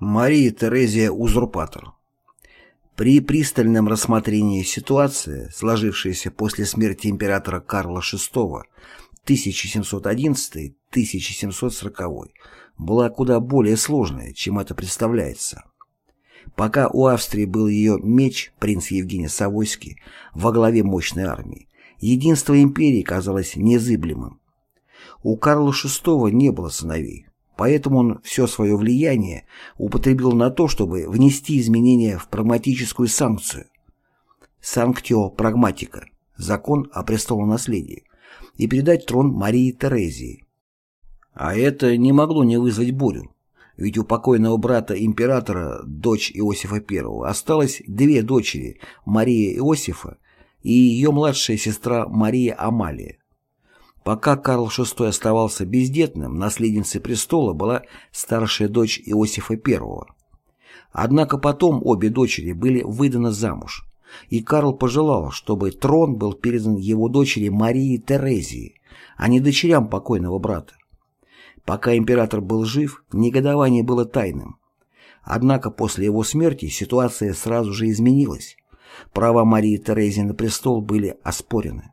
Мария Терезия Узурпатор При пристальном рассмотрении ситуации, сложившейся после смерти императора Карла VI 1711-1740, была куда более сложная, чем это представляется. Пока у Австрии был ее меч, принц Евгений Савойский, во главе мощной армии, единство империи казалось незыблемым. У Карла VI не было сыновей. Поэтому он все свое влияние употребил на то, чтобы внести изменения в прагматическую санкцию. Санктио прагматика – закон о престолонаследии, и передать трон Марии Терезии. А это не могло не вызвать бурю, ведь у покойного брата императора, дочь Иосифа I, осталось две дочери – Мария Иосифа и ее младшая сестра Мария Амалия. Пока Карл VI оставался бездетным, наследницей престола была старшая дочь Иосифа I. Однако потом обе дочери были выданы замуж, и Карл пожелал, чтобы трон был передан его дочери Марии Терезии, а не дочерям покойного брата. Пока император был жив, негодование было тайным. Однако после его смерти ситуация сразу же изменилась. Права Марии Терезии на престол были оспорены.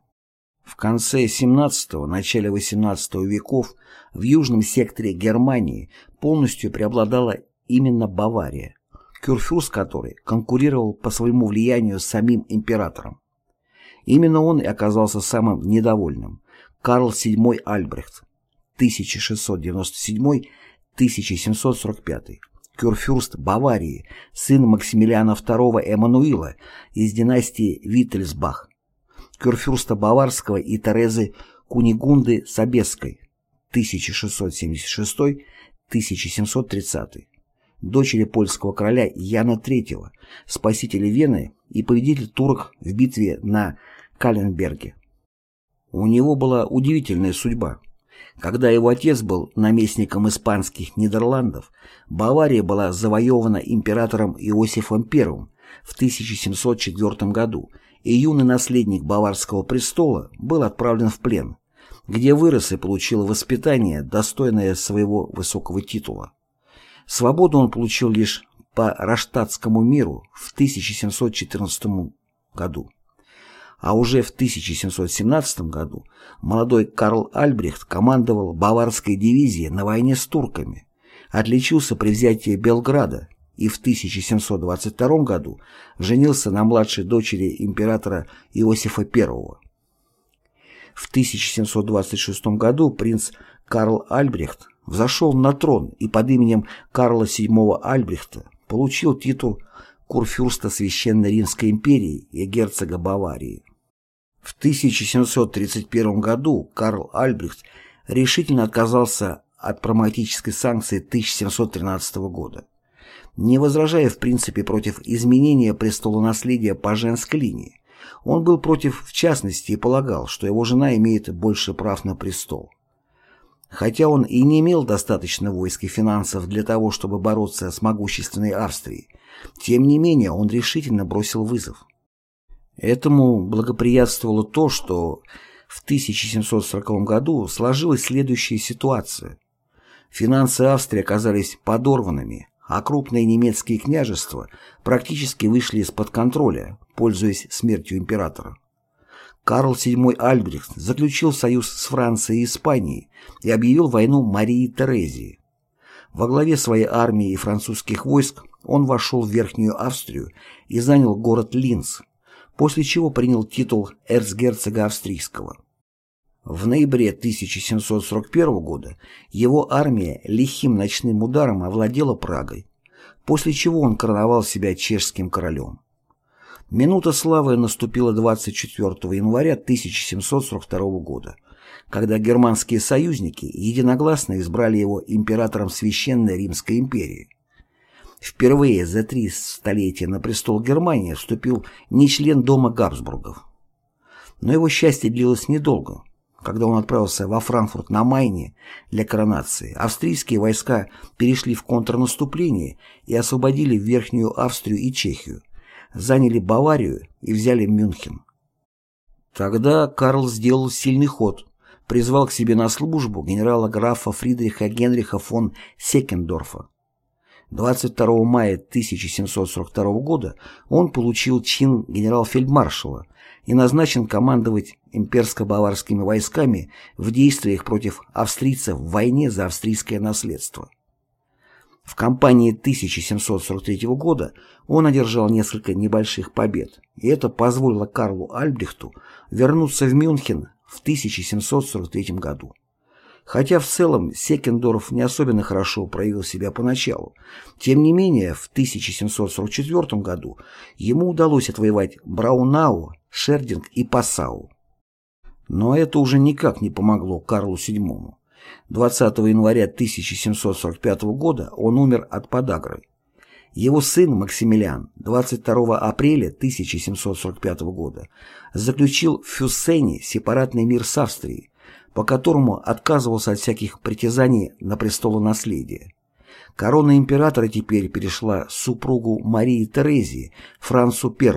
В конце XVII – начале XVIII веков в южном секторе Германии полностью преобладала именно Бавария, кюрфюрст которой конкурировал по своему влиянию с самим императором. Именно он и оказался самым недовольным. Карл VII Альбрехт, 1697-1745, кюрфюрст Баварии, сын Максимилиана II Эммануила из династии Виттельсбах кюрфюрста Баварского и Терезы Кунигунды Собесской 1676-1730, дочери польского короля Яна III, спасителя Вены и победитель турок в битве на Каленберге. У него была удивительная судьба. Когда его отец был наместником испанских Нидерландов, Бавария была завоевана императором Иосифом I в 1704 году и юный наследник Баварского престола был отправлен в плен, где вырос и получил воспитание, достойное своего высокого титула. Свободу он получил лишь по Раштатскому миру в 1714 году. А уже в 1717 году молодой Карл Альбрехт командовал Баварской дивизией на войне с турками, отличился при взятии Белграда и в 1722 году женился на младшей дочери императора Иосифа I. В 1726 году принц Карл Альбрехт взошел на трон и под именем Карла VII Альбрехта получил титул курфюрста Священной Римской империи и герцога Баварии. В 1731 году Карл Альбрехт решительно отказался от прагматической санкции 1713 года не возражая в принципе против изменения престолонаследия по женской линии. Он был против в частности и полагал, что его жена имеет больше прав на престол. Хотя он и не имел достаточно войск и финансов для того, чтобы бороться с могущественной Австрией, тем не менее он решительно бросил вызов. Этому благоприятствовало то, что в 1740 году сложилась следующая ситуация. Финансы Австрии оказались подорванными, а крупные немецкие княжества практически вышли из-под контроля, пользуясь смертью императора. Карл VII Альбрехт заключил союз с Францией и Испанией и объявил войну Марии Терезии. Во главе своей армии и французских войск он вошел в Верхнюю Австрию и занял город Линц, после чего принял титул эрцгерцога австрийского. В ноябре 1741 года его армия лихим ночным ударом овладела Прагой, после чего он короновал себя чешским королем. Минута славы наступила 24 января 1742 года, когда германские союзники единогласно избрали его императором Священной Римской империи. Впервые за три столетия на престол Германии вступил не член дома Габсбургов. Но его счастье длилось недолго – когда он отправился во Франкфурт на Майне для коронации, австрийские войска перешли в контрнаступление и освободили Верхнюю Австрию и Чехию, заняли Баварию и взяли Мюнхен. Тогда Карл сделал сильный ход, призвал к себе на службу генерала-графа Фридриха Генриха фон Секендорфа. 22 мая 1742 года он получил чин генерал-фельдмаршала и назначен командовать имперско-баварскими войсками в действиях против австрийцев в войне за австрийское наследство. В кампании 1743 года он одержал несколько небольших побед, и это позволило Карлу Альбрехту вернуться в Мюнхен в 1743 году. Хотя в целом Секендорф не особенно хорошо проявил себя поначалу, тем не менее в 1744 году ему удалось отвоевать Браунау, Шердинг и Пассау. Но это уже никак не помогло Карлу VII. 20 января 1745 года он умер от подагры. Его сын Максимилиан 22 апреля 1745 года заключил в Фюссене сепаратный мир с Австрией, по которому отказывался от всяких притязаний на престолонаследие. Корона императора теперь перешла супругу Марии Терезии, Францу I.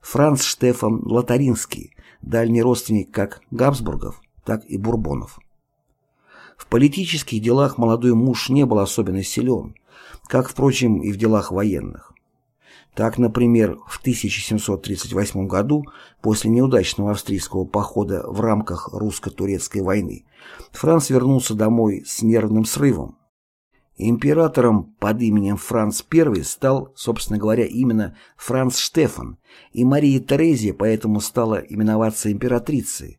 Франц Штефан Лотаринский, дальний родственник как Габсбургов, так и Бурбонов. В политических делах молодой муж не был особенно силен, как, впрочем, и в делах военных. Так, например, в 1738 году, после неудачного австрийского похода в рамках русско-турецкой войны, Франц вернулся домой с нервным срывом. Императором под именем Франц I стал, собственно говоря, именно Франц Штефан, и Мария Терезия поэтому стала именоваться императрицей.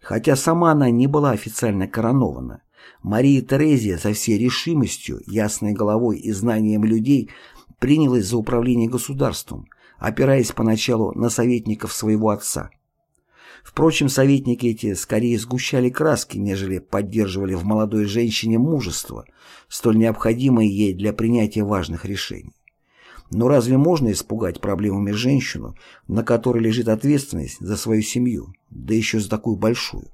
Хотя сама она не была официально коронована, Мария Терезия со всей решимостью, ясной головой и знанием людей принялась за управление государством, опираясь поначалу на советников своего отца. Впрочем, советники эти скорее сгущали краски, нежели поддерживали в молодой женщине мужество, столь необходимое ей для принятия важных решений. Но разве можно испугать проблемами женщину, на которой лежит ответственность за свою семью, да еще за такую большую?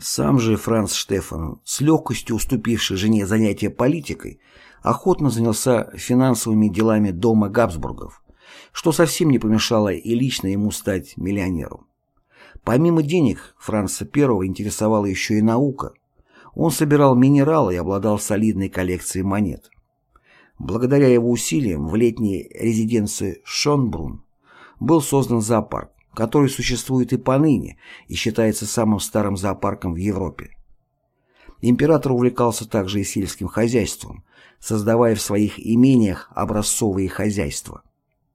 Сам же Франц Штефан, с легкостью уступивший жене занятия политикой, охотно занялся финансовыми делами дома Габсбургов, что совсем не помешало и лично ему стать миллионером. Помимо денег, Франца I интересовала еще и наука. Он собирал минералы и обладал солидной коллекцией монет. Благодаря его усилиям в летней резиденции Шонбрун был создан зоопарк, который существует и поныне и считается самым старым зоопарком в Европе. Император увлекался также и сельским хозяйством, создавая в своих имениях образцовые хозяйства.